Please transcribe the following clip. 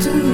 to